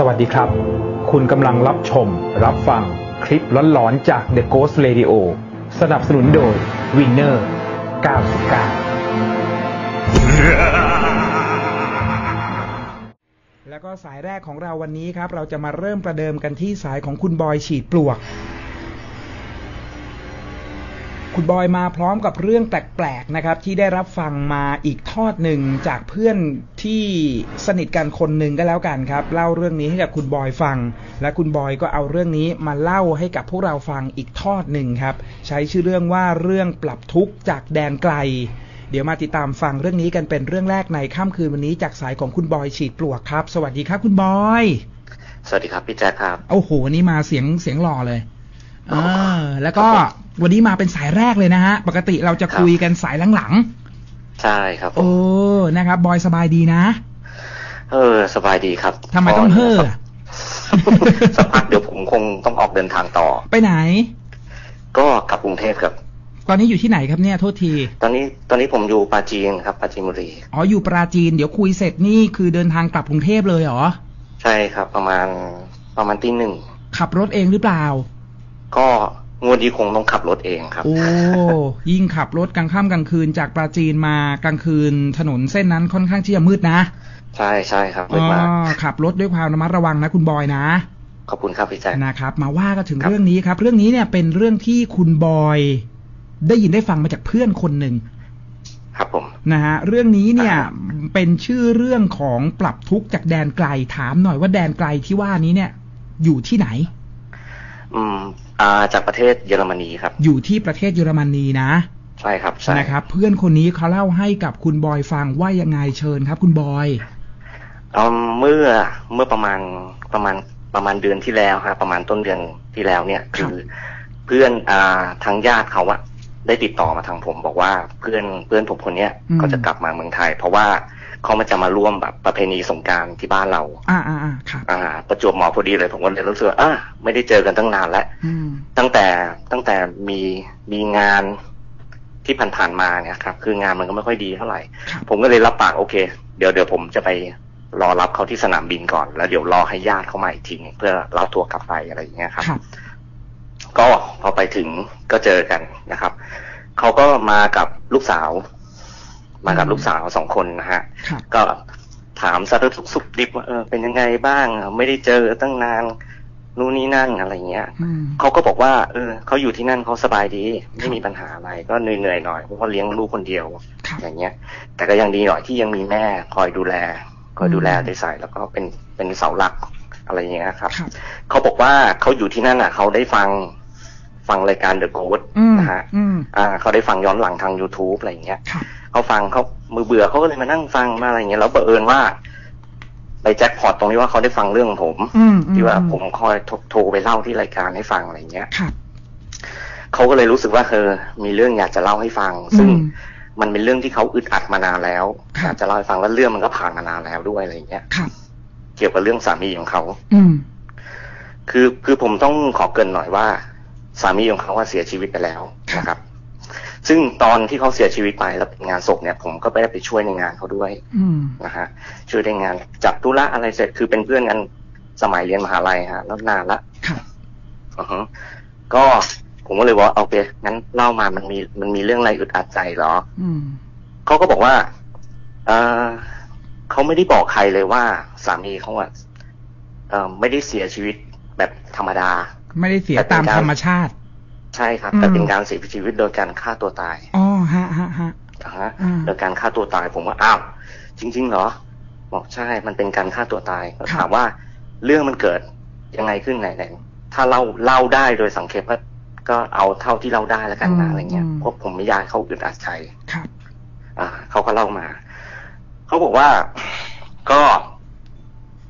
สวัสดีครับ คุณกำลังรับชม รับฟังคลิปร้อนๆจาก The Ghost Radio สนับสนุนโดย Winner 99 แล้วก็สายแรกของเราวันนี้ครับ เราจะมาเริ่มประเดิมกันที่สายของคุณบอยฉีดปลวก คุณบอยมาพร้อมกับเรื่องแปลกๆนะครับ ที่ได้รับฟังมาอีกทอดหนึ่งจากเพื่อนที่สนิทกันคนหนึ่งก็แล้วกันครับ เล่าเรื่องนี้ให้กับคุณบอยฟัง และคุณบอยก็เอาเรื่องนี้มาเล่าให้กับพวกเราฟังอีกทอดหนึ่งครับ ใช้ชื่อเรื่องว่าเรื่องปรับทุกข์จากแดนไกล เดี๋ยวมาติดตามฟังเรื่องนี้กันเป็นเรื่องแรกในค่ำคืนวันนี้จากสายของคุณบอยฉีดปลวกครับ สวัสดีครับคุณบอยสวัสดีครับพี่แจ๊คครับโอ้โหวันนี้มาเสียงเสียงหล่อเลยอ่าแล้วก็ วันนี้มาเป็นสายแรกเลยนะฮะ ปกติเราจะคุยกันสายหลังใช่ครับๆผโอ้มนะครับ บอยสบายดีนะ เออ สบายดีครับทำไมต้องเฮ่อสักสักพักเดี๋ยวผมคงต้องออกเดินทางต่อ ไปไหน ก็กลับกรุงเทพครับ ตอนนี้อยู่ที่ไหนครับเนี่ยโทษที ตอนนี้ตอนนี้ผมอยู่ปราจีนครับปราจีนบุรี อ๋ออยู่ปราจีน เดี๋ยวคุยเสร็จนี่คือเดินทางกลับกรุงเทพเลยเหรอ ใช่ครับ ประมาณประมาณตีหนึ่ง ขับรถเองหรือเปล่า ก็ งวดนี้คงต้องขับรถเองครับ โอ้ ยิ่งขับรถกลางค่ำกลางคืนจากปราจีนมากลางคืนถนนเส้นนั้นค่อนข้างที่จะมืดนะ ใช่ใช่ครับอ๋มืดมากอขับรถด้วยความระมัดระวังนะคุณบอยนะ ขอบคุณครับพี่แจ๊คนะครับ มาว่ากันถึงครับเรื่องนี้ครับ เรื่องนี้เนี่ยเป็นเรื่องที่คุณบอย ได้ยินได้ฟังมาจากเพื่อนคนหนึ่งครับผมนะฮะเรื่องนี้เนี่ยอ่าเป็นชื่อเรื่องของปรับทุกข์จากแดนไกลถามหน่อยว่าแดนไกลที่ว่านี้เนี่ย อยู่ที่ไหน อืม อ่าจากประเทศเยอรมนีครับ อยู่ที่ประเทศเยอรมนีนะใช่ครับใช่นะครับ เพื่อนคนนี้เขาเล่าให้กับคุณบอยฟังว่ายังไงเชิญครับ คุณบอยอืมเมื่อเมื่อประมาณประมาณประมาณเดือนที่แล้วฮะประมาณต้นเดือนที่แล้วเนี่ยครับคือเพื่อนอ่าทางญาติเขาอะได้ติดต่อมาทางผม บอกว่าเพื่อนเพื่อนผมคนเนี้ยเขาจะกลับมาเมืองไทย เพราะว่า เขามาจะมาร่วมแบบประเพณีสงกรารที่บ้านเราอ่าอ่าอ่าครับอ่า ประจวบเหมาะพอดีเลยผมก็เลยรู้สึกว่าอะไม่ได้เจอกันตั้งนานแล้วอืมตั้งแต่ตั้งแต่มีมีงานที่ผ่านๆมาเนี่ยครับ คืองานมันก็ไม่ค่อยดีเท่าไหร่ครับผมก็เลยรับปากโอเค เดี๋ยวเดี๋ยวผมจะไปรอรับเขาที่สนามบินก่อน แล้วเดี๋ยวรอให้ญาติเขามาอีกทีหนึ่งเพื่อรับตัวกลับไปอะไรอย่างเงี้ยครับครับ ก็พอไปถึงก็เจอกันนะครับเขาก็มากับลูกสาว มากับอืมลูกสาวสองคนนะฮะครับก็ถามสารทุกข์สุขดิบว่าเออเป็นยังไงบ้าง ไม่ได้เจอตั้งนานนู่นนี่นั่นอะไรเงี้ยอืมเขาก็บอกว่า เออเขาอยู่ที่นั่นเขาสบายดี ไม่มีปัญหาอะไร ก็เหนื่อยๆหน่อยเพราะว่าเลี้ยงลูกคนเดียวครับอย่างเงี้ย แต่ก็ยังดีหน่อยที่ยังมีแม่คอยดูแลคอยดูแลอืมได้ใส่แล้วก็เป็นเป็นเสาหลักอะไรอย่างเงี้ยครับครับเขาบอกว่าเขาอยู่ที่นั่นอะเขาได้ฟังฟังรายการ The Ghost อืมนะฮะอืมอ่าเขาได้ฟังย้อนหลังทาง YouTube อะไรอย่างเงี้ยครับ เขาฟังเขามือเบื่อเขาก็เลยมานั่งฟังมาอะไรอย่างเงี้ยแล้วบังเอิญว่าไปแจ็คพอตตรงนี้ว่าเขาได้ฟังเรื่องผมอืมอืที่ว่าอืผมคอยโทรโทรไปเล่าที่รายการให้ฟังอะไรอย่างเงี้ยครับเขาก็เลยรู้สึกว่าเออมีเรื่องอยากจะเล่าให้ฟัง ซึ่งอืมมันเป็นเรื่องที่เขาอึดอัดมานานแล้วครับอยากจะเล่าให้ฟังแล้วเรื่องมันก็ผ่านมานานแล้วด้วยอะไรอย่างเงี้ยครับเกี่ยวกับเรื่องสามีของเขา อืมคือคือผมต้องขอเกรินหน่อยว่า สามีของเขาว่าเสียชีวิตไปแล้วนะครับ ซึ่งตอนที่เขาเสียชีวิตไปแล้วเป็นงานศพเนี่ย ผมก็ไม่ได้ไปช่วยในงานเขาด้วยอืมนะฮะช่วยในงานจัดธุระอะไรเสร็จคือเป็นเพื่อนกันสมัยเรียนมหาลัยฮะแล้วนานละครับอือฮึก็ผมก็เลยบอกว่าโอเคงั้นเล่ามามันมีมันมีเรื่องอะไรอึดอัดใจเหรออืมเขาก็บอกว่าเออเขาไม่ได้บอกใครเลยว่า สามีเขาอะเออไม่ได้เสียชีวิตแบบธรรมดา ไม่ได้เสียตามธรรมชาติ ใช่ครับอืมแต่เป็นการเสียชีวิตโดยการฆ่าตัวตายอ๋อฮะฮะฮะนะฮะอืมโดยการฆ่าตัวตายผมว่าอ้าวจริง ๆ เหรอ บอกใช่ มันเป็นการฆ่าตัวตายก็ถามว่าเรื่องมันเกิดยังไงขึ้นไหนไหนถ้าเล่าเล่าได้โดยสังเกตก็ก็เอาเท่าที่เล่าได้แล้วกันนะอะไรเงี้ยเพราะผมไม่อยากให้เขาอึดอัดใจครับอ่าเขาก็เล่ามา เขาบอกว่าก็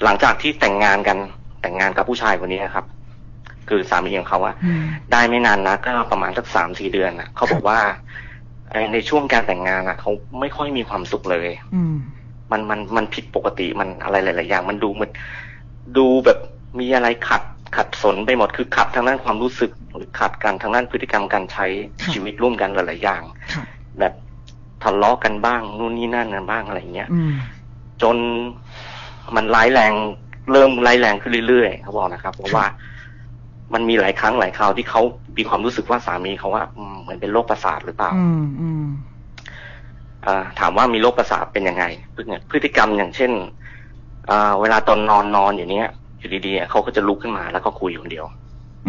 หลังจากที่แต่งงานกันแต่งงานกับผู้ชายคนนี้นะครับ คือสามีของเขาอะอืมได้ไม่นานนะก็ประมาณสักสามสี่เดือนนะเขาบอกว่าเอ่อในช่วงการแต่งงานอะเขาไม่ค่อยมีความสุขเลยอืมมันมันมันผิดปกติมันอะไรหลาย ๆ อย่าง มันดูมันดูแบบมีอะไรขัดขัดสนไปหมดคือขัดทางด้านความรู้สึกหรือขัดกันทางด้านพฤติกรรมการใช้ครับชีวิตร่วมกันหลาย ๆ อย่างครับแบบทะเลาะกันบ้างนู่นนี่นั่นกันบ้างอะไรอย่างเงี้ยอืมจนมันร้ายแรงเริ่มไล่แรงขึ้นเรื่อย ๆ เขาบอกนะครับ เพราะว่า มันมีหลายครั้งหลายคราวที่เขามีความรู้สึกว่าสามีเขาว่าอืมเหมือนเป็นโรคประสาทหรือเปล่าอืมอืมอ่าถามว่ามีโรคประสาทเป็นยังไงพฤติกรรมอย่างเช่นอ่าเวลาตอนนอนนอนอย่างเนี้ยอยู่ดีๆเขาก็จะลุกขึ้นมาแล้วก็คุยคนเดียว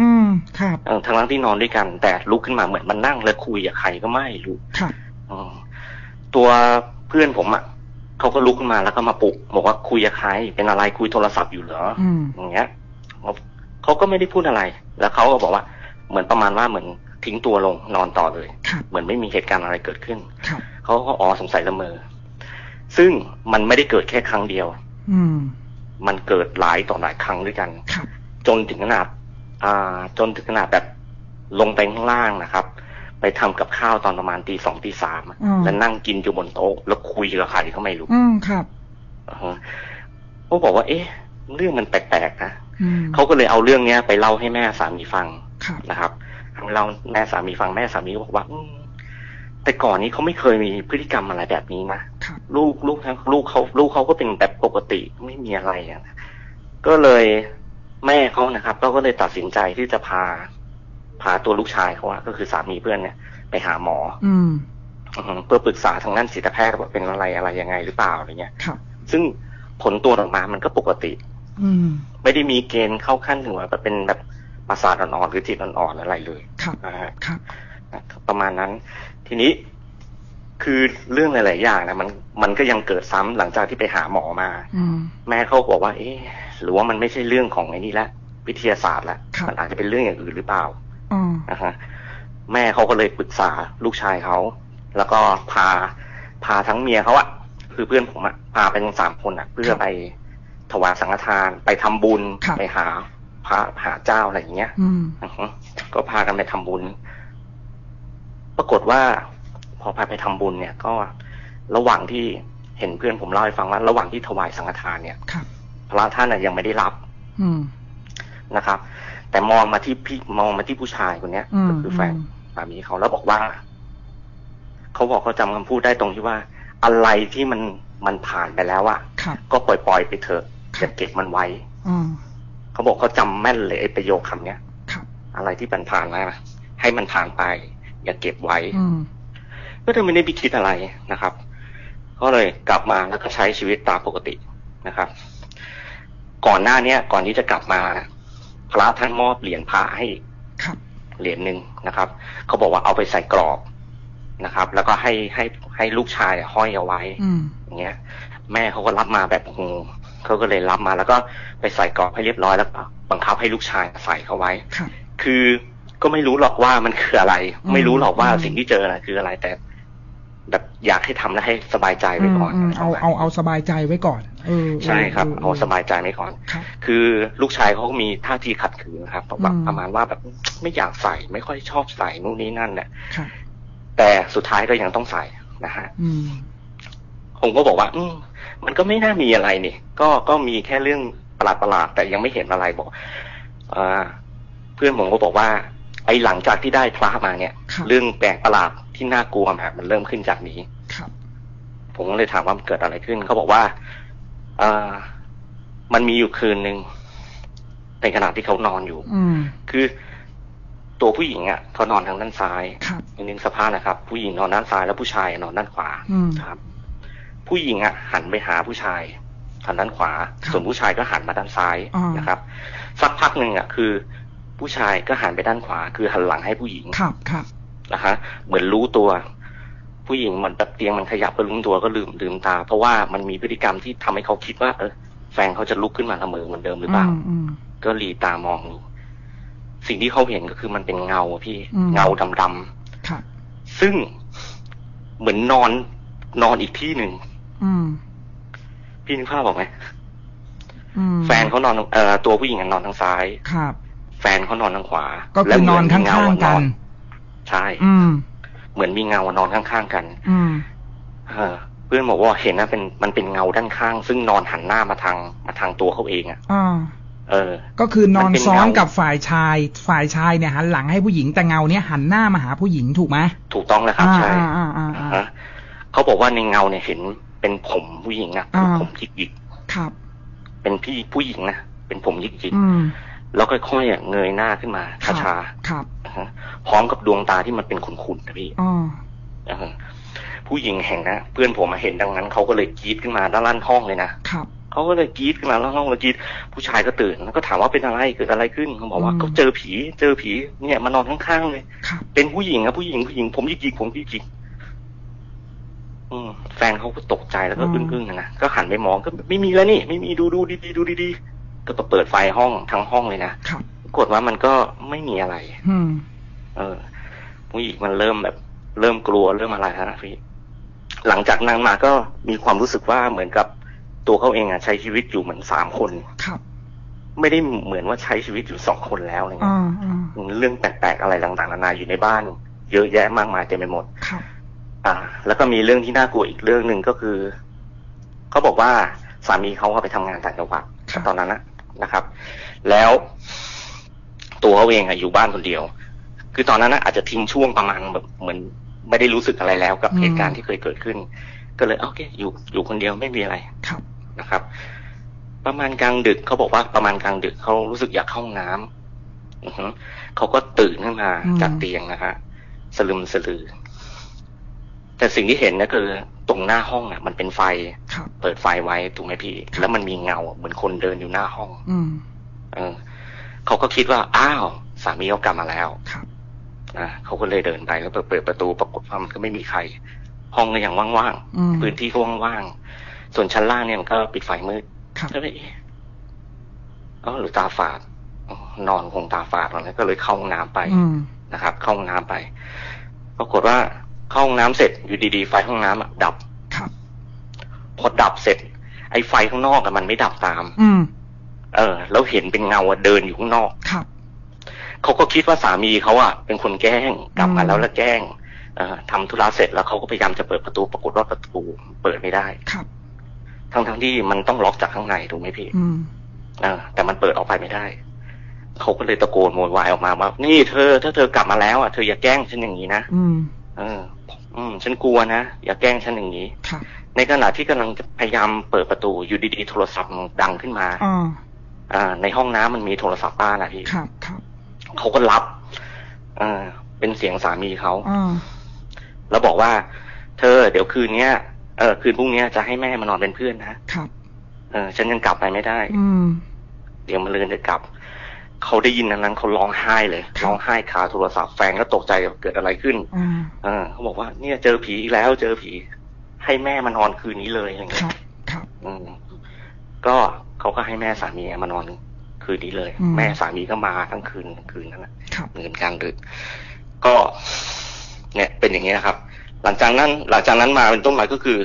อืมครับเออทั้งนั้นที่นอนด้วยกัน แต่ลุกขึ้นมาเหมือนมันนั่งแล้วคุยกับใครก็ไม่รู้ครับอืมตัวเพื่อนผมอะเขาก็ลุกขึ้นมาแล้วก็มาปลุกบอกว่าคุยกับใครเป็นอะไรคุยโทรศัพท์อยู่เหรออืมอย่างเงี้ย เขาก็ไม่ได้พูดอะไร แล้วเขาก็บอกว่าเหมือนประมาณว่าเหมือนทิ้งตัวลงนอนต่อเลยครับเหมือนไม่มีเหตุการณ์อะไรเกิดขึ้นครับเขาก็อ๋อสงสัยละเมอ ซึ่งมันไม่ได้เกิดแค่ครั้งเดียว อืมมันเกิดหลายต่อหลายครั้งด้วยกันครับจนถึงขนาดอ่า จนถึงขนาดแบบลงไปข้างล่างนะครับ ไปทำกับข้าวตอนประมาณตีสองตีสามอะอืมแล้วนั่งกินอยู่บนโต๊ะแล้วคุยกับใครก็ไม่รู้ อืมครับอ่าฮะเขาบอกว่า เอ๊ะ เรื่องมันแปลกๆนะอืม เขาก็เลยเอาเรื่องเนี้ยไปเล่าให้แม่สามีฟังครับนะครับเราแม่สามีฟังแม่สามีก็บอกว่าอืมแต่ก่อนนี้เขาไม่เคยมีพฤติกรรมอะไรแบบนี้นะครับลูกลูกทั้งลูกเขาลูกเขาก็เป็นแบบปกติไม่มีอะไรอะนะก็เลยแม่เขานะครับก็ก็เลยตัดสินใจที่จะพา พาตัวลูกชายเขาอะก็คือสามีเพื่อนเนี่ย ไปหาหมอ อืมอือฮึเพื่อปรึกษาทางด้านจิตแพทย์ว่าเป็นอะไรอะไรยังไงหรือเปล่าอะไรเงี้ยครับซึ่งผลตรวจออกมามันก็ปกติอืม ไม่ได้มีเกณฑ์เข้าขั้นถึงว่าเป็นแบบประสาทอ่อนๆหรือจิตอ่อนๆอะไรเลยครับนะฮะครับประมาณนั้น ทีนี้คือเรื่องหลาย ๆ อย่างนะมันมันก็ยังเกิดซ้ำหลังจากที่ไปหาหมอมาอืมแม่เขาบอกว่า เอ๊ะหรือว่ามันไม่ใช่เรื่องของไอ้นี่ละวิทยาศาสตร์ละครับมันอาจจะเป็นเรื่องอย่างอื่นหรือเปล่าอืมนะฮะแม่เขาก็เลยปรึกษาลูกชายเขาแล้วก็พาพาทั้งเมียเขาอะคือเพื่อนผมอะพาไปทั้งสามคนอะเพื่อไป ถวายสังฆทานไปทำบุญครับไปหาพระหาเจ้าอะไรอย่างเงี้ยอืมอือฮึก็พากันไปทำบุญ ปรากฏว่าพอพาไปทำบุญเนี่ย ก็ระหว่างที่เห็นเพื่อนผมเล่าให้ฟังว่า ระหว่างที่ถวายสังฆทานเนี่ยครับพระท่านน่ะยังไม่ได้รับ อืมนะครับ แต่มองมาที่พี่มองมาที่ผู้ชายคนเนี้ยอืมก็คือแฟนสามีเขาแล้วบอกว่าเขาบอกเขาจำคำพูดได้ตรงที่ว่า อะไรที่มันมันผ่านไปแล้วอะครับก็ปล่อยปล่อยๆไปเถอะครั อบย่าเก็บมันไว้อืมเขาบอกเขาจำแม่นเลยไอ้ประโยคคำเนี้ยครับอะไรที่มันผ่านมาให้มันผ่านไป อย่าเก็บไว้อืมก็เลยไม่ได้ไปคิดอะไรนะครับ ก็เลยกลับมาแล้วก็ใช้ชีวิตตามปกตินะครับ ก่อนหน้าเนี้ย ก่อนที่จะกลับมาพระท่านมอบเหรียญพระให้ครับเหรียญหนึ่งนะครับเขาบอกว่าเอาไปใส่กรอบนะครับ แล้วก็ให้ให้ให้ลูกชายห้อยเอาไว้อืมอย่างเงี้ย แม่เขาก็รับมาแบบโอ้โห เขาก็เลยรับมาแล้วก็ไปใส่กรอบให้เรียบร้อยแล้วก็บังคับให้ลูกชายใส่เขาไว้ครับคือก็ไม่รู้หรอกว่ามันคืออะไรอืมไม่รู้หรอกว่าอืมสิ่งที่เจอนะคืออะไรแต่ แบบอยากให้ทำแล้วให้สบายใจไว้ก่อนมมเอาเอาเอาสบายใจไว้ก่อนเออใช่ครับอเอาสบายใจไว้ก่อนครับคือลูกชายเขาก็มีท่าทีขัดขืนครับแบบอืมประมาณว่าแบบไม่อยากใส่ไม่ค่อยชอบใส่นู่นนี่นั่นเนี่ยครับแต่สุดท้ายก็ยังต้องใส่นะฮะอืม ผมก็บอกว่า อืมมันก็ไม่น่ามีอะไรนี่ ก็ก็มีแค่เรื่องประหลาดประหลาดๆแต่ยังไม่เห็นอะไรบอกอ่าเพื่อนผมก็บอกว่า ไอ้หลังจากที่ได้พระมาเนี่ยครับเรื่องแปลกประหลาดที่น่ากลัวมามันเริ่มขึ้นจากนี้ครับผมก็เลยถามว่ามันเกิดอะไรขึ้น เขาบอกว่าอ่ามันมีอยู่คืนหนึ่งในขณะที่เขานอนอยู่ อืมคือตัวผู้หญิงอะเขานอนทางด้านซ้ายครับนึกสภาพนะครับ ผู้หญิงนอนด้านซ้ายแล้วผู้ชายนอนด้านขวาอืมครับ ผู้หญิงอะหันไปหาผู้ชายทางด้านขวาครับส่วนผู้ชายก็หันมาด้านซ้ายอ่านนะครับ สักพักหนึ่งอะคือ ผู้ชายก็หันไปด้านขวา คือหันหลังให้ผู้หญิงครับครับนะฮะเหมือนรู้ตัว ผู้หญิงเหมือนแบบเตียงมันขยับก็รู้ตัวก็ลืมลืมตา เพราะว่ามันมีพฤติกรรมที่ทำให้เขาคิดว่า เออแฟนเขาจะลุกขึ้นมาละเมอเหมือนเดิมหรือเปล่าอืมอืมก็หลีตามองดูสิ่งที่เขาเห็นก็คือมันเป็นเงาอะพี่อืมเงาดำๆครับซึ่งเหมือนนอนนอนอีกที่หนึ่งอืม พี่นึกภาพบอกไหมอืมแฟนเขานอนเอ่อตัวผู้หญิงอะนอนทางซ้ายครับ แฟนเขานอนทางขวา ก็คือนอนข้างๆกันใช่อืมเหมือนมีเงานอนข้างๆกัน อืมเออเพื่อนบอกว่าเห็นนะเป็นมันเป็นเงาด้านข้าง ซึ่งนอนหันหน้ามาทางมาทางตัวเขาเองอะอ่าเออ ก็คือนอนมันเป็นซ้อนเงากักับฝ่ายชาย ฝ่ายชายเนี่ยหันหลังให้ผู้หญิงแต่เงาเนี่ยหันหน้ามาหาผู้หญิงถูกไหมถูกต้องแล้วครับอ่าใช่อ่าอ่าอ่าฮะเขาบอกว่าในเงาเนี่ยเห็น เป็นผมผู้หญิงอะอ่าผมหยิกหยิกครับเป็นพี่ผู้หญิงนะเป็นผมหยิกอืมๆแล้วค่อยๆอะเงยหน้าขึ้นมาช้าครับๆนะฮะพร้อมกับดวงตาที่มันเป็นขุ่นๆนะพี่อ๋อนะฮะผู้หญิงเห็นนะเพื่อนผมมาเห็นดังนั้นเขาก็เลยกรีดขึ้นมาด้านล่างห้องเลยนะครับเขาก็เลยกรีดขึ้นมาแล้วห้องเลยกรีดผู้ชายก็ตื่นแล้วก็ถามว่าเป็นอะไรเกิดอะไรขึ้นเขาบอกว่าอืมก็เจอผี เจอผี เนี่ยมานอนข้างๆเลยครับเป็นผู้หญิงอะผู้หญิงผู้หญิงผมยิกๆผมยิกๆ อืมแฟนเขาก็ตกใจแล้วก็อึ้งๆนะนะก็หันไปมองก็ไม่มีแล้วนี่ ไม่มีดูดูดีๆดูดีๆก็เปิดไฟห้องทั้งห้องเลยนะครับ ปรากฏว่ามันก็ไม่มีอะไร อืม เออผู้หญิงมันเริ่มแบบ เริ่มกลัวเริ่มอะไรแล้วนะพี่หลังจากนั้นมาก็มีความรู้สึกว่าเหมือนกับตัวเขาเองอะใช้ชีวิตอยู่เหมือนสามคน ครับไม่ได้เหมือนว่าใช้ชีวิตอยู่สองคนแล้วอะไรอ่าเงี้ยอ่าเรื่องแปลกๆอะไรต่างๆนานาอยู่ในบ้าน เยอะแยะมากมายเต็มไปหมด ครับ อ่า แล้วก็มีเรื่องที่น่ากลัวอีกเรื่องหนึ่งก็คือเขาบอกว่าสามีเขาเอาไปทำงานต่างจังหวัดครับตอนนั้นนะนะครับ แล้วตัวเขาเองอะอยู่บ้านคนเดียว คือตอนนั้นนะอาจจะทิ้งช่วงประมาณแบบเหมือน ไม่ได้รู้สึกอะไรแล้วกับเหตุการณ์ที่เคยเกิดขึ้น ก็เลยโอเคอยู่อยู่คนเดียวไม่มีอะไรครับนะครับ ประมาณกลางดึกเขาบอกว่าประมาณกลางดึกเขารู้สึกอยากเข้าห้องน้ำอือฮึเขาก็ตื่นขึ้นมาอืมจากเตียงนะฮะสลึมสลือ แต่สิ่งที่เห็นนะคือตรงหน้าห้องอะ มันเป็นไฟครับเปิดไฟไว้ถูกไหมพี่ แล้วมันมีเงาเหมือนคนเดินอยู่หน้าห้อง อืมเออเขาก็คิดว่าอ้าวสามีเขากลับมาแล้วครับนะเขาก็เลยเดินไปแล้วเปิดเปิดประตูปรากฏว่ามันก็ไม่มีใคร ห้องก็ยังว่างอืมๆพื้นที่ก็ว่างๆส่วนชั้นล่างเนี่ยมันก็ปิดไฟมืดครับก็เลยเอ๊ะอ๋อหรือตาฝาดอ๋อนอนคงตาฝาดแล้วก็เลยเข้าห้องน้ำไปอืมนะครับ เข้าห้องน้ำไป ปรากฏว่า เข้าห้องน้ำเสร็จอยู่ดีๆไฟห้องน้ำอะดับครับ พอดับเสร็จ ไอ้ไฟข้างนอกอะมันไม่ดับตาม อืม เออ แล้วเห็นเป็นเงาอะเดินอยู่ข้างนอกครับเขาก็คิดว่าสามีเขาอะเป็นคนแกล้งกลับมาอืมแล้วแล้วแกล้งเอ่อทำธุระเสร็จแล้วเขาก็พยายามจะเปิดประตูปรากฏว่าประตูเปิดไม่ได้ครับ ทั้งทั้งๆที่มันต้องล็อกจากข้างในถูกไหมพี่อืมเออแต่มันเปิดออกไปไม่ได้ เขาก็เลยตะโกนโวยวายออกมาว่า นี่เธอ ถ้าเธอกลับมาแล้วอะเธออย่าแกล้งฉันอย่างนี้นะอืมเออ อืม ฉันกลัวนะ อย่าแกล้งฉันอย่างนี้ครับในขณะที่กำลังจะพยายามเปิดประตูอยู่ดีๆโทรศัพท์มันดังขึ้นมาอ่าอ่าในห้องน้ำมันมีโทรศัพท์บ้านนะพี่ครับครับเขาก็รับอ่าเป็นเสียงสามีเขาอ่าแล้วบอกว่า เธอ เดี๋ยวคืนเนี้ยเออคืนพรุ่งเนี้ยจะให้แม่มานอนเป็นเพื่อนนะครับ เออฉันยังกลับไปไม่ได้ อืมเดี๋ยวมันเลือนจะกลับ เขาได้ยินนั้นนั้นเขาร้องไห้เลยครับร้องไห้คาโทรศัพท์แฟนก็ตกใจเกิดอะไรขึ้นอ่าเออเขาบอกว่าเนี่ยเจอผีอีกแล้ว เจอผี ให้แม่มานอนคืนนี้เลยอย่างคเงี้รัยบครับอืมก็เขาก็ให้แม่สามีมานอนคืนนี้เลยอืมแม่สามีก็มาทั้งคืนทั้งคืนนั้นนะครับเงินกลางดึกก็ เนี่ย เป็นอย่างนี้นะครับ หลังจากนั้น หลังจากนั้นมาเป็นต้นมาก็คือ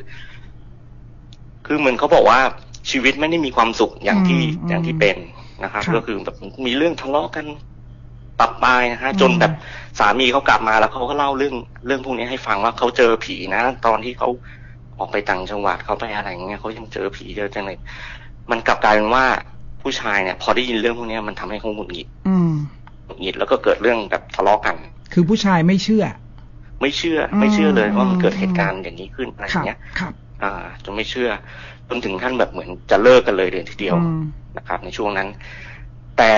คือเหมือนเขาบอกว่าชีวิตไม่ได้มีความสุขอย่างที่อืมอย่างที่เป็น นะครับครับ ก็คือแบบมีเรื่องทะเลาะกันปรับปรายนะฮะอืมจนแบบสามีเขากลับมาแล้วเขาก็เล่าเรื่องเรื่องพวกนี้ให้ฟังว่าเขาเจอผีนะ ตอนที่เขาออกไปต่างจังหวัดเขาไปอะไรอย่างเงี้ยเขายังเจอผีเจอจังเลยมันกลับกลายเป็นว่าผู้ชายเนี่ย พอได้ยินเรื่องพวกนี้มันทำให้เขาหงุดหงิดอืมหงุดหงิดแล้วก็เกิดเรื่องแบบทะเลาะกัน คือผู้ชายไม่เชื่อ ไม่เชื่อ ไม่เชื่อเลยอืมว่ามันเกิดเหตุการณ์อย่างนี้ขึ้นอะไรอครัย่าบงเงี้ยครับอ่าจนไม่เชื่อ จนถึงขั้นแบบเหมือนจะเลิกกันเลยเดือนทีเดียวอืมนะครับ ในช่วงนั้น แต่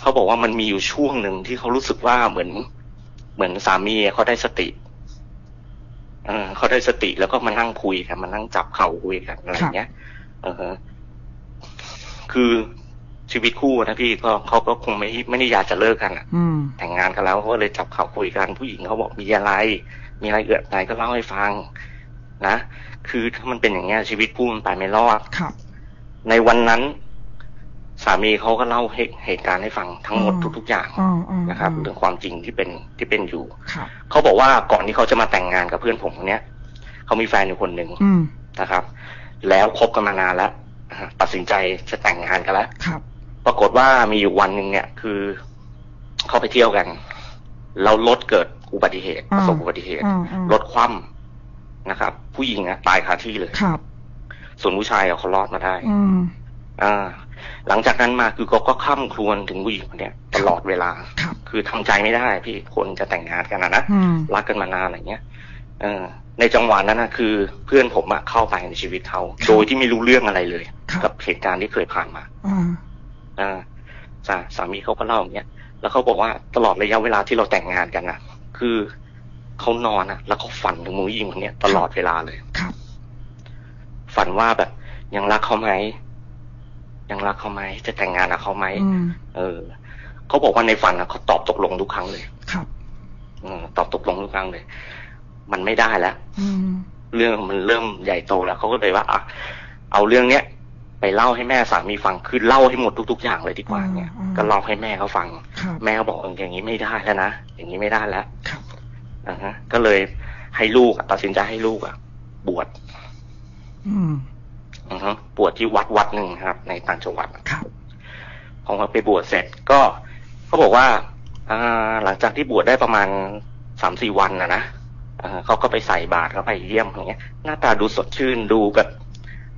เขาบอกว่ามันมีอยู่ช่วงหนึ่งที่เขารู้สึกว่าเหมือน เหมือนสามีเขาได้สติเออเขาได้สติแล้วก็มานั่งคุยกันมานั่งจับเข่าคุยกันอะไรอย่างเงี้ย เออคือชีวิตคู่นะพี่ก็เขาก็คงไม่ไม่ได้อยากจะเลิกกันอะอืมแต่งงานกันแล้วเขาก็เลยจับเข่าคุยกันผู้หญิงเขาบอกมีอะไร มีอะไรเกิดอะไรก็เล่าให้ฟัง นะ คือถ้ามันเป็นอย่างเงี้ยชีวิตคู่มันไปไม่รอดครับ ในวันนั้น สามีเขาก็เล่าเหตุเหตุการณ์ให้ฟังทั้งหมดอืมทุก ๆ อย่างอ่าอ่านะครับเรื่องความจริงที่เป็นที่เป็นอยู่ครับเขาบอกว่าก่อนที่เขาจะมาแต่งงานกับเพื่อนผมคนเนี้ยเขามีแฟนอยู่คนหนึ่งอืมนะครับ แล้วคบกันมานานแล้วนะฮะตัดสินใจจะแต่งงานกันแล้วครับปรากฏว่ามีอยู่วันหนึ่งเนี่ยคือเขาไปเที่ยวกันแล้วรถเกิดอุบัติเหตุปอ่าระสบอุบัติเหตุอ่าอ่ารถคว่ำ นะครับ ผู้หญิงอะตายคาที่เลยครับ ส่วนผู้ชายอะเขารอดมาได้อืมอ่า หลังจากนั้นมาคือเขาก็ข้ามครวญถึงผู้หญิงคนเนี้ยตลอดเวลาครับคือทำใจไม่ได้พี่คนจะแต่งงานกันนะนะอืมรักกันมานานอะไรเงี้ยเออในจังหวะนั้นนะคือ เพื่อนผมอะเข้าไปในชีวิตเขาครับโดยที่ไม่รู้เรื่องอะไรเลยครับกับเหตุการณ์ที่เคยผ่านมาอ่าอ่าสาสามีเขาก็เล่าอย่างเงี้ยแล้วเขาบอกว่าตลอดระยะเวลาที่เราแต่งงานกันนะคือ เขานอนนะแล้วเขาฝันถึงมือยิงคนเนี้ยตลอดเวลาเลยครับ ฝันว่าแบบ ยังรักเขาไหมยังรักเขาไหมจะแต่งงานกับเขาไหมอืมเออเขาบอกว่าในฝันนะเขาตอบตกลงทุกครั้งเลยครับอืมตอบตกลงทุกครั้งเลย มันไม่ได้แล้วอืมเรื่องมันเริ่มใหญ่โตแล้วเขาก็เลยว่าอะเอาเรื่องเนี้ยไปเล่าให้แม่สามีฟังคือเล่าให้หมดทุก ๆ อย่างเลยดีกว่าเนี่ยอ่าก็เล่าให้แม่เขาฟังครับแม่ก็บอกเอออย่างนี้ไม่ได้แล้วนะอย่างนี้ไม่ได้แล้ว ครับอ่าฮะก็เลยให้ลูกอะตัดสินใจให้ลูกอะบวชอืมอือฮึบวชที่วัดวัดหนึ่งครับ ในต่างจังหวัดครับพอเขาไปบวชเสร็จก็เขาบอกว่าอ่าหลังจากที่บวชได้ประมาณสามสี่วันนะนะเอ่อเขาก็ไปใส่บาตรเขาไปเยี่ยมอย่างเงี้ย หน้าตาดูสดชื่นดูแบบ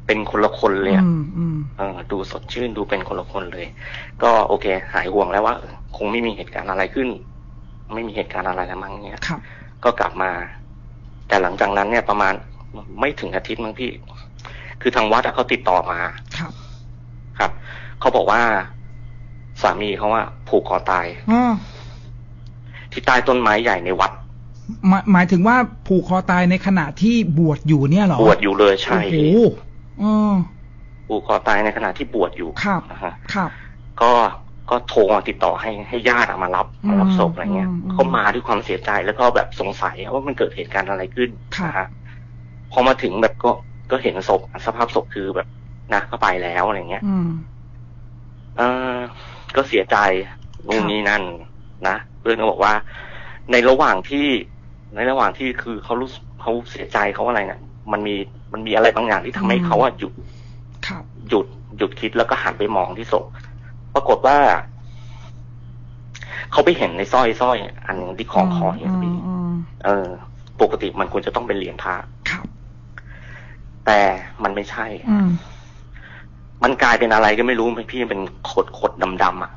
เป็นคนละคนเลยอะอืมอืมเออดูสดชื่นดูเป็นคนละคนเลย ก็โอเค หายห่วงแล้วว่าเออคงไม่มีเหตุการณ์อะไรขึ้น ไม่มีเหตุการณ์อะไรแล้วมั้งเนี่ยครับก็กลับมา แต่หลังจากนั้นเนี่ยประมาณไม่ถึงอาทิตย์มั้งพี่ คือทางวัดอะเขาติดต่อมาครับ ครับเขาบอกว่าสามีเขาว่าผูกคอตายอ๋อที่ใต้ต้นไม้ใหญ่ในวัด หมายหมายถึงว่าผูกคอตายในขณะที่บวชอยู่เนี่ยเหรอบวชอยู่เลยใช่โอ้โหอ๋อผูกคอตายในขณะที่บวชอยู่ครับนะฮะครับก็ ก็โทรมาติดต่อให้ให้ญาติอะมารับมารับอืมศพอะไรเงี้ยอืมอืมเขามาด้วยความเสียใจแล้วก็แบบสงสัยว่ามันเกิดเหตุการณ์อะไรขึ้นครับนะฮะพอมาถึงแบบก็ก็เห็นศพสภาพศพคือแบบนะก็ไปแล้วอะไรเงี้ยอืมเออก็เสียใจนู่นครับนี่นั่น นะเพื่อนก็บอกว่า ในระหว่างที่ในระหว่างที่คือเขารู้สึกเขาเสียใจเขาอะไรเนี่ยมันมีมันมีอะไรบางอย่างที่ทำให้เขาอะหยุดครับหยุดหยุดคิดแล้วก็หันไปมองที่ศพ ปรากฏว่า เขาไปเห็นในสร้อยสร้อยอันหนึงที่คล้องคออย่างอืนี้มอืมเออ ปกติมันควรจะต้องเป็นเหรียญพระครับแต่มันไม่ใช่อืมมันกลายเป็นอะไรก็ไม่รู้พี่เป็นขดขดดำๆอะ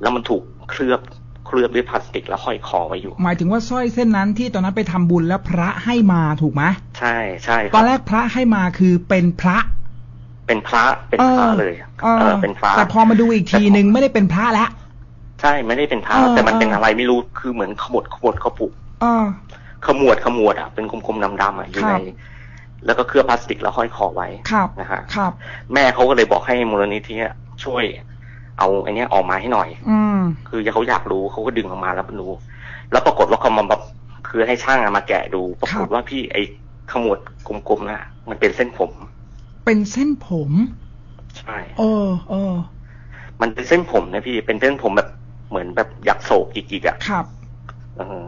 แล้วมันถูกเคลือบเคลือบด้วยพลาสติกแล้วห้อยคอไว้อยู่ หมายถึงว่าสร้อยเส้นนั้นที่ตอนนั้นไปทำบุญแล้วพระให้มาถูกไหมใช่ใช่คตอรันบแรกพระให้มาคือเป็นพระ เป็นพระเป็นพระเลยเออเออเป็นพระแต่พอมาดูอีกทีหนึ่งไม่ได้เป็นพระแล้วใช่ไม่ได้เป็นพระเออแต่มันเป็นเออออะไรไม่รู้คือเหมือนขมวดขมวดขปุกเออขมวดขมวดอะเป็นกลมๆดำๆอะอยู่คในรับแล้วก็เคลือบพลาสติกแล้วห้อยคอไว้ครับนะฮะครับแม่เขาก็เลยบอกให้มูลนิธิอะช่วย เอาไอ้เนี้ยออกมาให้หน่อย อืมคือเขาอยากรู้เขาก็ดึงออกมาแล้วมันรู้แล้วปรากฏว่าเขามาแบบคือให้ช่างอะมาแกะดู ปรากฏว่าพี่ไอ้ขมวดกลมๆนะมันเป็นเส้นผม เป็นเส้นผม ใช่เออเออมันเป็นเส้นผมนะพี่ เป็นเส้นผมแบบเหมือนแบบอยากโศกจิกๆอะครับเออ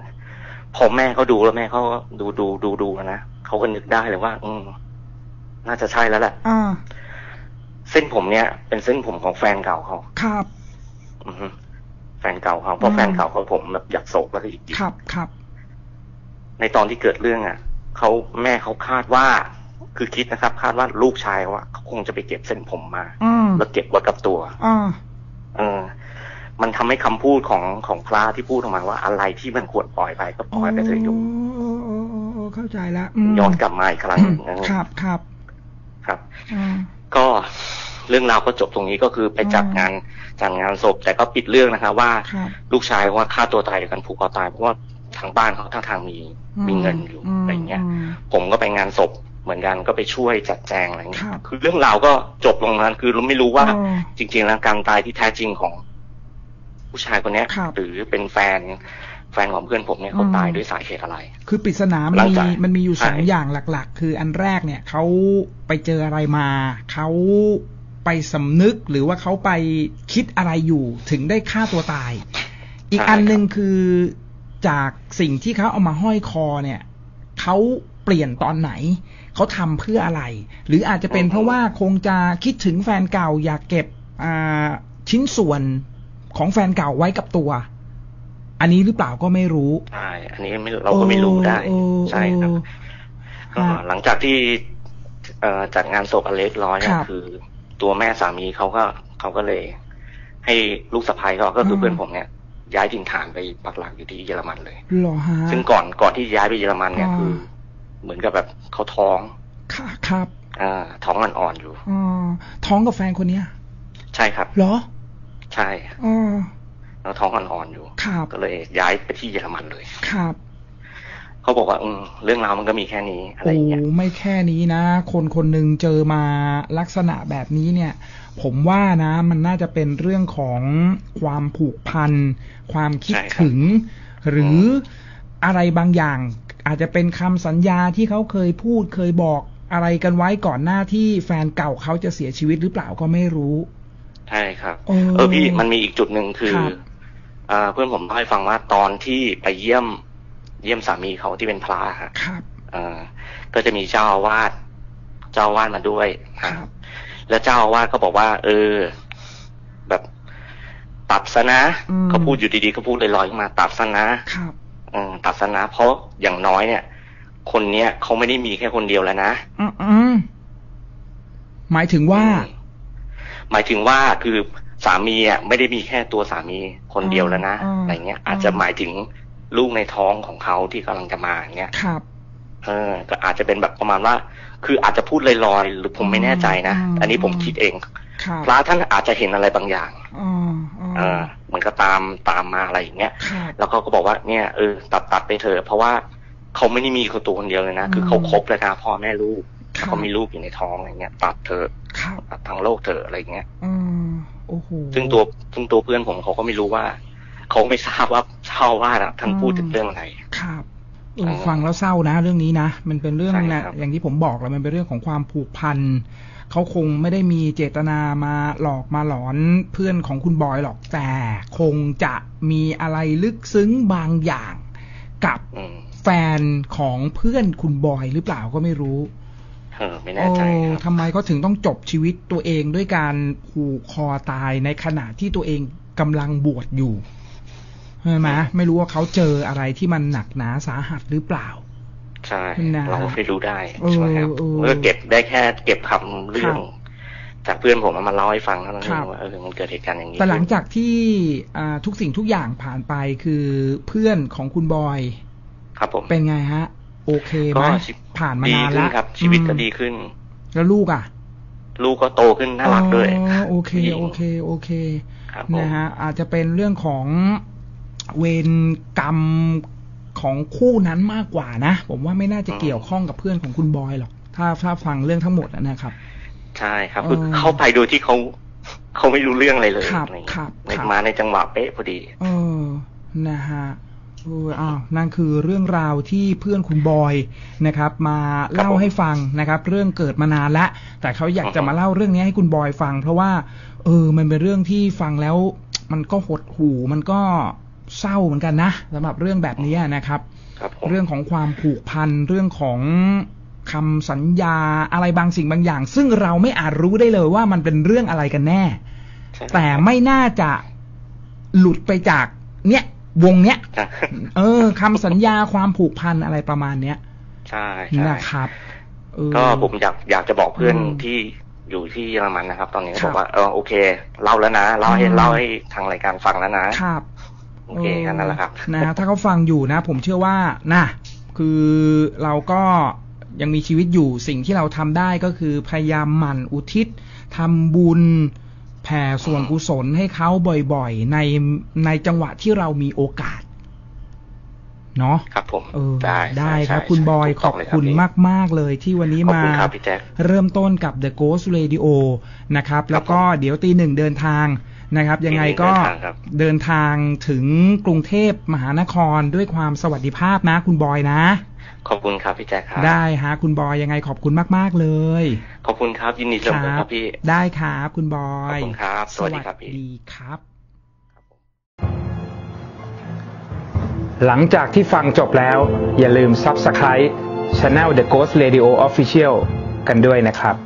พอแม่เขาดูแล้วแม่เขาก็ดูดูดูดูนะเขาก็นึกได้เลยว่า อืมน่าจะใช่แล้วแหละอ่าเส้นผมเนี้ยเป็นเส้นผมของแฟนเก่าเขาครับ อือฮึแฟนเก่าเขาเพราะแฟนเก่าเขาผมแบบอยากโศกแล้วก็จิกๆครับครับ ในตอนที่เกิดเรื่องอะเขาแม่เขาคาดว่า คือคิดนะครับ คาดว่าลูกชายเขาอะเขาคงจะไปเก็บเส้นผมมาอืมแล้วเก็บไว้กับตัวอ่าเออ มันทำให้คำพูดของของพระที่พูดออกมาว่าอะไรที่มันควรปล่อยไปก็ปล่อยไปเถอะโยมโอ้โอ้โอ้โอ้เข้าใจแล้วมย้อนกลับมาอีกครั้งหนึ่งนะครับครับ ครับอ่าก็เรื่องราวก็จบตรงนี้ก็คือไปจัดงานจัดงานศพ แต่ก็ปิดเรื่องนะครับว่าครับลูกชายว่าฆ่าตัวตายโดยการผูกคอตายเพราะว่าทางบ้านเขาทางทางมีมีเงินอยู่มอะไรเงี้ยมผมก็ไปงานศพ เหมือนกันก็ไปช่วยจัดแจงอะไรเงี้ครัยบคือเรื่องราวก็จบลงนั้นคือเราไม่รู้ว่าอ๋อจริงๆแล้วการตายที่แท้จริงของผู้ชายคนเนี้ยครับหรือเป็นแฟนแฟนของเพื่อนผมเนี่ยเขาอืมตายด้วยสาเหตุอะไร คือปริศนาหลัมันงมีจากมันมีอยู่สองใช่อย่างหลัก ๆ คืออันแรกเนี่ยเขาไปเจออะไรมา เขาไปสำนึกหรือว่าเขาไปคิดอะไรอยู่ถึงได้ฆ่าตัวตาย อีกอันหนึ่งคือจากสิ่งที่เขาเอามาห้อยคอเนี่ย เขาเปลี่ยนตอนไหน เขาทำเพื่ออะไร หรืออาจจะเป็นเพราะว่าคงจะคิดถึงแฟนเก่าอยากเก็บอ่าชิ้นส่วนของแฟนเก่าไว้กับตัว อันนี้หรือเปล่าก็ไม่รู้ใช่อันนี้ไม่เราก็ไม่รู้ได้โอ้ใช่ครับโอ้ก็ฮะหลังจากที่เอ่อจัดงานศพอเล็กร้อยคเนี่ยรับคือ ตัวแม่สามีเขาก็เขาก็เลย ให้ลูกสะใภ้เขาก็คือมเพื่อนผมเนี่ยย้ายถิ่นฐานไปปักหลักอยู่ที่เยอรมันเลยเหรอฮะซึ่งก่อนก่อนที่ย้ายไปเยอรมันเนี่ยอ่าคือ เหมือนกับแบบเขาท้องค่ะครับ อ่า ท้องอ่อนๆอยู่อ๋อท้องกับแฟนคนเนี้ย ใช่ครับเหรอ ใช่อ๋อแล้วท้องอ่อนๆอยู่ครับก็เลยย้ายไปที่เยอรมันเลยครับเขาบอกว่าอืมเรื่องราวมันก็มีแค่นี้อะไรโอ้อย่างเงี้ยไม่แค่นี้นะ คนคนหนึ่งเจอมาลักษณะแบบนี้เนี่ย ผมว่านะมันน่าจะเป็นเรื่องของความผูกพัน ความคิดใช่ครับถึง หรืออะไรบางอย่าง อาจจะเป็นคำสัญญาที่เขาเคยพูดเคยบอกอะไรกันไว้ก่อนหน้าที่แฟนเก่าเขาจะเสียชีวิตหรือเปล่าก็ไม่รู้ ใช่ครับโอ้เออพี่มันมีอีกจุดหนึ่งคือครับอ่าเพื่อนผมเล่าให้ฟังว่าตอนที่ไปเยี่ยม เยี่ยมสามีเขาที่เป็นพระฮะครับเอ่าก็จะมีเจ้าอาวาสเจ้าอาวาสมาด้วยครัฮะบแล้วเจ้าอาวาสก็บอกว่า เออ แบบตัดซะนะอืมเขาพูดอยู่ดีๆเขาพูดลอยๆขึ้นมาตัดซะนะครับเออตัดซะนะเพราะอย่างน้อยเนี่ย คนเนี้ยเขาไม่ได้มีแค่คนเดียวแล้วนะอืมอืมหมายถึงว่าอืมหมายถึงว่าคือสามีอะไม่ได้มีแค่ตัวสามีคนเดียวแล้วนะอ่าอะไรเงี้ยอ่าอาจจะหมายถึงลูกในท้องของเขาที่กำลังจะมาอย่างเงี้ยครับ เออ ก็อาจจะเป็นแบบประมาณว่า คืออาจจะพูดลอยๆหรือผมไม่แน่ใจนะอืมอันนี้ผมอืมคิดเองครับพระท่านอาจจะเห็นอะไรบางอย่างอ๋ออ๋อเออเหมือนก็ตามตามมาอะไรอย่างเงี้ยครับแล้วเขาก็บอกว่าเนี่ยเออตัดตัดไปเถอะเพราะว่าเขาไม่ได้มีคนตัวคนเดียวเลยนะคือเขาอืมครบเลยนะพ่อแม่ลูกครับเขามีลูกอยู่ในท้องอะไรเงี้ย ตัดเถอะครับตัดทางโลกเถอะอะไรเงี้ยอืมโอ้โหซึ่งตัวซึ่งตัวเพื่อนผมเขาก็ไม่รู้ว่าเขาไม่ทราบว่าเช่าว่านะท่านพูดถึงเรื่องอะไรครับเออเออ ฟังแล้วเศร้านะ เรื่องนี้นะ มันเป็นเรื่องใช่นะครับอย่างที่ผมบอกแล้วมันเป็นเรื่องของความผูกพันเขาคงไม่ได้มีเจตนามาหลอกมาหลอนเพื่อนของคุณบอยหรอกแต่คงจะมีอะไรลึกซึ้งบางอย่างกับอืมแฟนของเพื่อนคุณบอยหรือเปล่าก็ไม่รู้เออไม่แน่ใจคโอ้รับทำไมเขาถึงต้องจบชีวิตตัวเองด้วยการผูกคอตายในขณะที่ตัวเองกำลังบวชอยู่ ใช่ไหมไม่รู้ว่าเขาเจออะไรที่มันหนักหนาสาหัสหรือเปล่า ใช่นะเราก็ไม่รู้ได้เออใช่ไหมครับเออเมื่อเก็บได้แค่เก็บคำเรื่องครับจากเพื่อนผมเอามาเล่าให้ฟังเท่านั้นเอครังบว่าเออมันเกิดเหตุการณ์อย่างนี้แต่หลังขึ้นจากที่อ่าทุกสิ่งทุกอย่างผ่านไปคือเพื่อนของคุณบอย ครับผมเป็นไงฮะ โอเคไหมก็ชีผ่านมาดีนานขึ้แล้นวครับ ชีวิตก็อืมดีขึ้น แล้วลูกอะ ลูกก็โตขึ้นน่ารักด้วยอ๋อโอเคผู้หญิงโอเค โอเคครับผมนะฮะอาจจะเป็นเรื่องของ เวรกรรมของคู่นั้นมากกว่านะ ผมว่าไม่น่าจะเกี่ยวข้องกับเพื่อนของคุณบอยหรอกถ้าถ้าฟังเรื่องทั้งหมดนะครับ ใช่ครับเออคือเข้าไปโดยที่เขาเขาไม่รู้เรื่องอะไรเลยครับอะไรอย่างเงี้ยครับในครับมาในจังหวะเป๊ะพอดีเออนะฮะเอออ้าวนั่นคือเรื่องราวที่เพื่อนคุณบอยนะครับ มาเล่าผมให้ฟังนะครับ เรื่องเกิดมานานแล้วแต่เขาอยากจะอือฮึมาเล่าเรื่องนี้ให้คุณบอยฟัง เพราะว่า เออ มันเป็นเรื่องที่ฟังแล้ว มันก็หดหู่มันก็ เศร้าเหมือนกันนะสำหรับเรื่องแบบนี้นะครับครับผมเรื่องของความผูกพันเรื่องของคำสัญญาอะไรบางสิ่งบางอย่าง ซึ่งเราไม่อาจรู้ได้เลยว่ามันเป็นเรื่องอะไรกันแน่ใช่แต่ไม่น่าจะหลุดไปจาก เนี้ยวงเนี้ยใช่เออคำสัญญาความผูกพันอะไรประมาณเนี้ยใช่ใช่นะครับเออก็ผมอยากอยากจะบอกเพื่อนอืมที่อยู่ที่เยอรมันนะครับ ตอนนี้ครับบอกว่าเออโอเคเล่าแล้วนะเล่าให้อืมเล่าให้ทางรายการฟังแล้วนะครับ โอเคแค่นั้นแหละครับนะฮะถ้าเขาฟังอยู่นะ ผมเชื่อว่านะคือเราก็ยังมีชีวิตอยู่สิ่งที่เราทำได้ก็คือพยายามหมั่นอุทิศทำบุญแผ่ส่วนกุศลให้เขาบ่อยๆ ในในจังหวะที่เรามีโอกาสเนาะครับผมเออได้ได้ใช่ครับใช่คุณบอยถูกขต้องบเลยรัคุณพี่มากๆเลยที่วันนี้ขอบมาคุณครับพี่แจ๊คเริ่มต้นกับ The Ghost Radio นะครับ แล้วก็เดี๋ยวตีหนึ่งเดินทาง นะครับ ยังไงก็ตีหนึ่งเดินทางครับเดินทางถึงกรุงเทพมหานครด้วยความสวัสดิภาพนะ คุณบอยนะ ขอบคุณครับพี่แจ๊คครับ ได้ฮะคุณบอยยังไงขอบคุณมาก ๆ เลย ขอบคุณครับยินดีเสมอครับพี่ ได้ครับคุณบอย ขอบคุณครับ สวัสดีครับพี่สวัสดีครับ หลังจากที่ฟังจบแล้ว อย่าลืม Subscribe Channel The Ghost Radio Official กันด้วยนะครับ